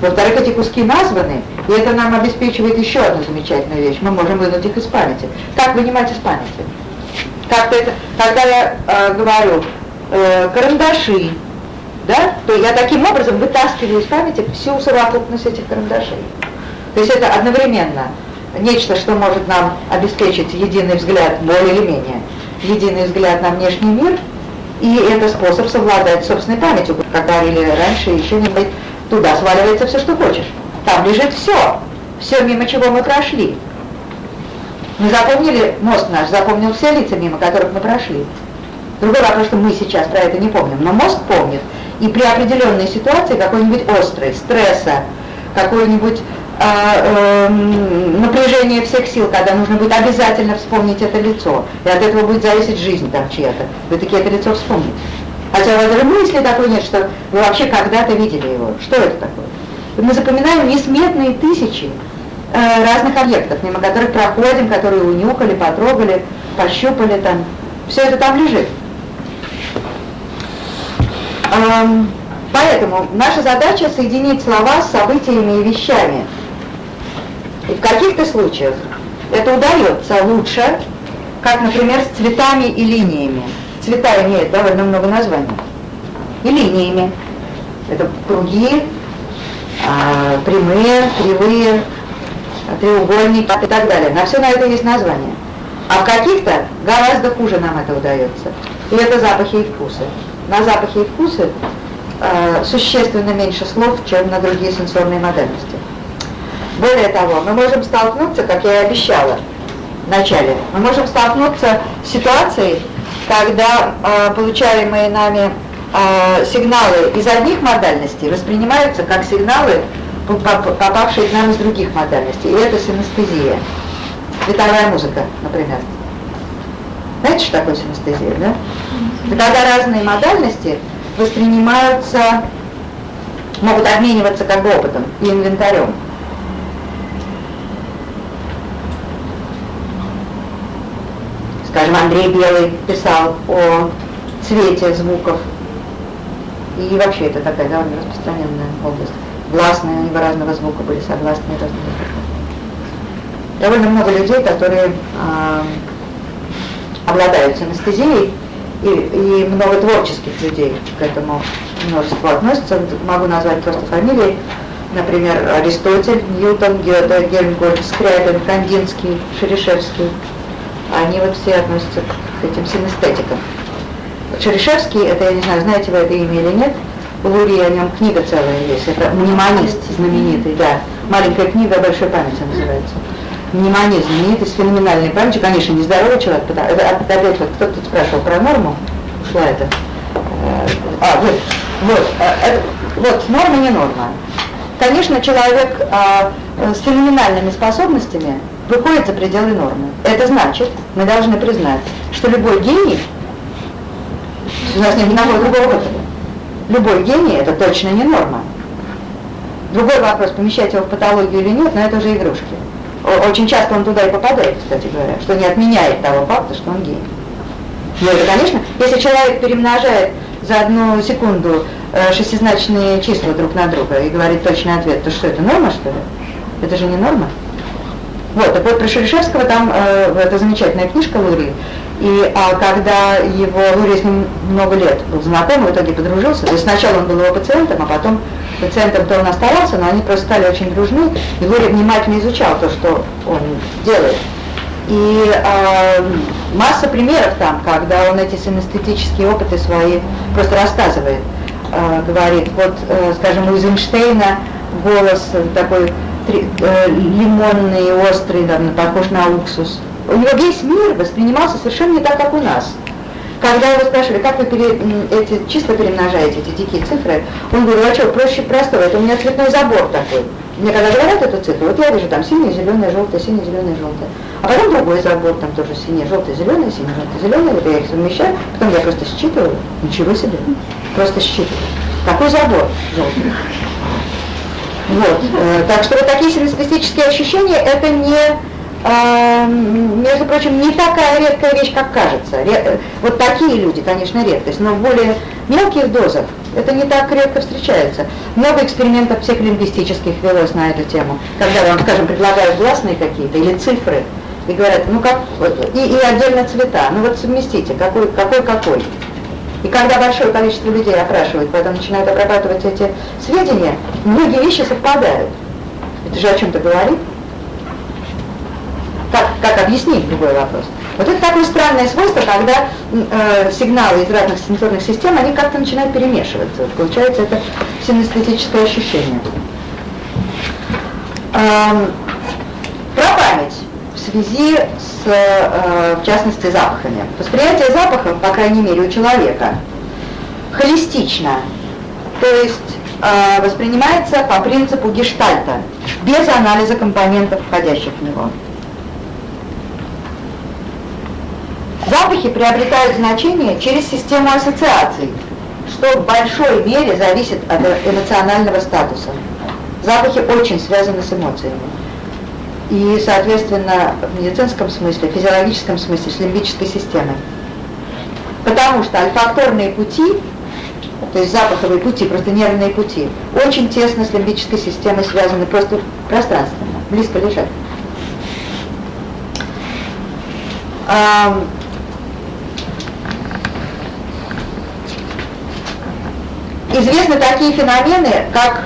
Во-вторых, эти куски названы, и это нам обеспечивает еще одну замечательную вещь. Мы можем вынуть их из памяти. Как вынимать из памяти? Как-то это, когда я э, говорю э, карандаши, да, то я таким образом вытаскиваю из памяти всю совокупность этих карандашей. То есть это одновременно нечто, что может нам обеспечить единый взгляд, более или менее, единый взгляд на внешний мир, и это способ совладать собственной памятью, как говорили раньше, еще не быть, туда сваливается все, что хочешь. Там лежит все, все, мимо чего мы прошли. Мы запомнили, мозг наш запомнил все лица, мимо которых мы прошли. Другой вопрос, что мы сейчас про это не помним, но мозг помнит. И при определенной ситуации, какой-нибудь острой, стресса, какой-нибудь э, э, напряжение всех сил, когда нужно будет обязательно вспомнить это лицо, и от этого будет зависеть жизнь там чья-то, вы таки это лицо вспомните. Хотя даже мысли такой нет, что вы вообще когда-то видели его. Что это такое? Мы запоминаем несметные тысячи э, разных объектов, мимо которых проходим, которые унюхали, потрогали, пощупали там. Все это там лежит. Эм, поэтому наша задача соединить слова с событиями и вещами. И в каких-то случаях это удается лучше, как, например, с цветами и линиями. Цвета имеют довольно много названий. И линиями. Это круги, а, прямые, кривые, треугольники и так далее. На все на это есть название. А в каких-то гораздо хуже нам это удается. И это запахи и вкусы. На запахи и вкусы э, существенно меньше слов, чем на другие сенсорные модальности. Более того, мы можем столкнуться, как я и обещала в начале, мы можем столкнуться с ситуацией, когда э, получаемые нами э, сигналы из одних модальностей воспринимаются как сигналы, попавшие к нам из других модальностей. И это синестезия. Световая музыка, например. Знаете, что такое синестезия, да? Это когда разные модальности воспринимаются, могут обмениваться как бы опытом и инвентарем. Скажем, Андрей Белый писал о цвете звуков. И вообще это такая довольно распространенная область. Гласные у него разного звука были, согласные разного звука. Довольно много людей, которые э, обладают синестезией, и, и много творческих людей к этому множеству относятся. Могу назвать просто фамилии. Например, Аристотель, Ньютон, Гёте, Гельмгольд, Скрябин, Кандинский, Шерешевский – они вот все относятся к этим синестетикам. Черешевский, это, я не знаю, знаете вы это имя или нет, у Лурии о нем книга целая есть, это мнемонист знаменитый, да, маленькая книга большой памяти называется. Мнемонист знаменитый, с феноменальной памятью, конечно, нездоровый человек, потому, это, опять вот кто-то спрашивал про норму, ушла это. Э, а, вот, вот, э, это, вот, норма не норма. Конечно, человек а, с феноменальными способностями выходит за пределы нормы. Это значит, мы должны признать, что любой гений, у нас нет никакого другого выхода, любой гений это точно не норма. Другой вопрос, помещать его в патологию или нет, но это уже игрушки. Очень часто он туда и попадает, кстати говоря, что не отменяет того факта, что он гений. Но это, конечно, если человек перемножает за одну секунду э, шестизначные числа друг на друга и говорит точный ответ, то что это, норма, что ли? Это же не норма. Вот, так вот про Шерешевского там э, это замечательная книжка Лурии. И а когда его Лурия с ним много лет был знаком, в итоге подружился. То есть сначала он был его пациентом, а потом пациентом-то он оставался, но они просто стали очень дружны. И Лурия внимательно изучал то, что он делает. И э, масса примеров там, когда он эти синестетические опыты свои просто рассказывает. Э, говорит, вот, э, скажем, у Эйзенштейна голос такой э, лимонный, острый, да, похож на уксус. У него весь мир воспринимался совершенно не так, как у нас. Когда его спрашивали, как вы пере, эти числа перемножаете, эти дикие цифры, он говорил, а что, проще простого, это у меня цветной забор такой. Мне когда говорят эту цифру, вот я вижу там синий, зеленый, желтый, синий, зеленый, желтый. А потом другой забор, там тоже синий, желтый, зеленый, синий, желтый, зеленый, вот я их совмещаю, потом я просто считываю, ничего себе, просто считываю. Какой забор желтый? Вот. Э, так что вот такие синестетические ощущения это не, э, между прочим, не такая редкая вещь, как кажется. Ре, вот такие люди, конечно, редкость, но в более мелких дозах Это не так редко встречается. Много экспериментов психолингвистических велось на эту тему, когда вам, скажем, предлагают гласные какие-то или цифры, и говорят, ну как, и, и отдельно цвета, ну вот совместите, какой, какой, какой. И когда большое количество людей опрашивают, потом начинают обрабатывать эти сведения, многие вещи совпадают. Это же о чем-то говорит. Как, как объяснить другой вопрос? Вот это такое странное свойство, когда э, сигналы из разных сенсорных систем, они как-то начинают перемешиваться. Вот получается это синестетическое ощущение. Эм, связи с, э, в частности, запахами. Восприятие запахов, по крайней мере, у человека холистично, то есть э, воспринимается по принципу гештальта, без анализа компонентов, входящих в него. Запахи приобретают значение через систему ассоциаций, что в большой мере зависит от эмоционального статуса. Запахи очень связаны с эмоциями. И, соответственно, в медицинском смысле, в физиологическом смысле, с лимбической системой. Потому что альфакторные пути, то есть запаховые пути, просто нервные пути, очень тесно с лимбической системой связаны просто пространственно, близко лежат. известны такие феномены, как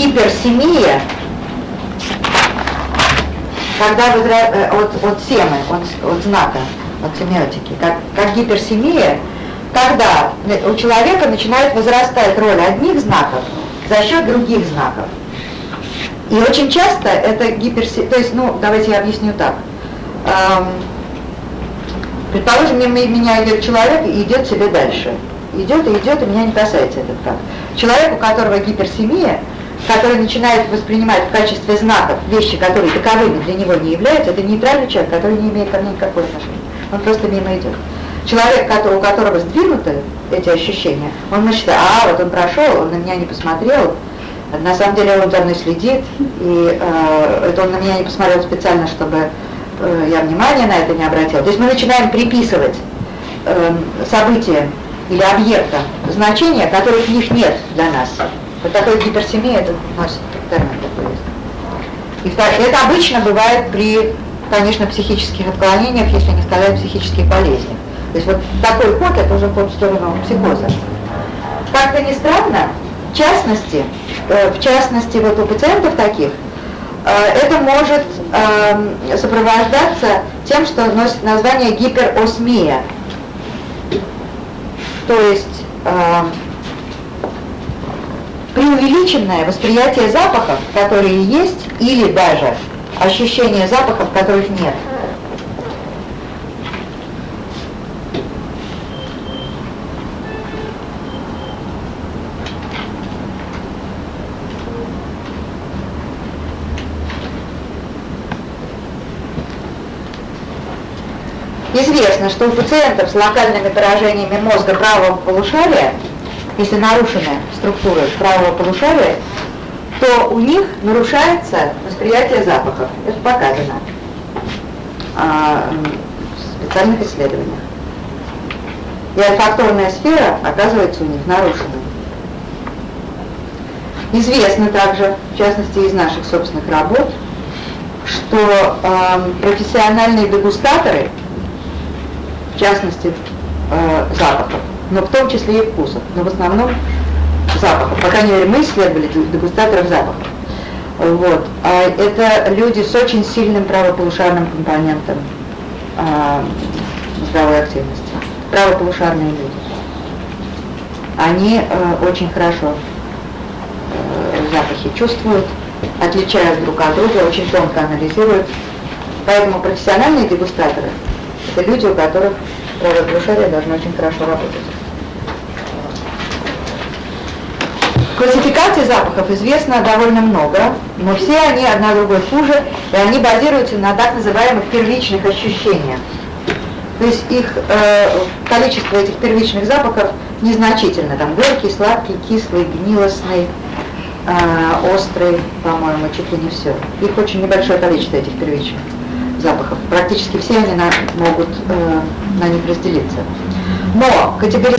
гиперсемия, когда возра... Э, от, от семы, от, от знака, от семиотики, как, как гиперсемия, когда у человека начинает возрастать роль одних знаков за счет других знаков. И очень часто это гиперсемия, то есть, ну, давайте я объясню так. Эм, Предположим, мимо меня идет человек и идет себе дальше. Идет и идет, и меня не касается этот факт. Человек, у которого гиперсемия, который начинает воспринимать в качестве знаков вещи, которые таковыми для него не являются, это нейтральный человек, который не имеет ко мне никакого отношения. Он просто мимо идет. Человек, у которого сдвинуты эти ощущения, он считать, а, вот он прошел, он на меня не посмотрел, на самом деле он за мной следит, и э, это он на меня не посмотрел специально, чтобы Э, я внимания на это не обратила. То есть мы начинаем приписывать э, событиям или объектам значения, которых в них нет для нас. Вот такой гиперсемия это носит термин такой есть. И это обычно бывает при, конечно, психических отклонениях, если не сказать психических болезнях. То есть вот такой ход, это уже ход в сторону психоза. Как-то не странно, в частности, э, в частности, вот у пациентов таких, Э, это может эм, сопровождаться тем, что носит название гиперосмия. То есть эм, преувеличенное восприятие запахов, которые есть, или даже ощущение запахов, которых нет. Известно, что у пациентов с локальными поражениями мозга правого полушария, если нарушена структура правого полушария, то у них нарушается восприятие запахов. Это показано а, в специальных исследованиях. И олфакторная сфера оказывается у них нарушена. Известно также, в частности из наших собственных работ, что э, профессиональные дегустаторы в частности э, запахов, но в том числе и вкусов, но в основном запахов. По крайней мере, мы исследовали дегустаторов запахов. Вот. А это люди с очень сильным правополушарным компонентом э, мозговой активности. Правополушарные люди. Они э, очень хорошо э, запахи чувствуют, отличают друг от друга, очень тонко анализируют. Поэтому профессиональные дегустаторы это люди, у которых полушарие должно очень хорошо работать. Классификаций запахов известно довольно много, но все они одна другой хуже, и они базируются на так называемых первичных ощущениях. То есть их э, количество этих первичных запахов незначительно. Там горький, сладкий, кислый, гнилостный, э, острый, по-моему, чуть ли не все. Их очень небольшое количество этих первичных. Запахов. Практически все они на, могут э, на них разделиться. Но категория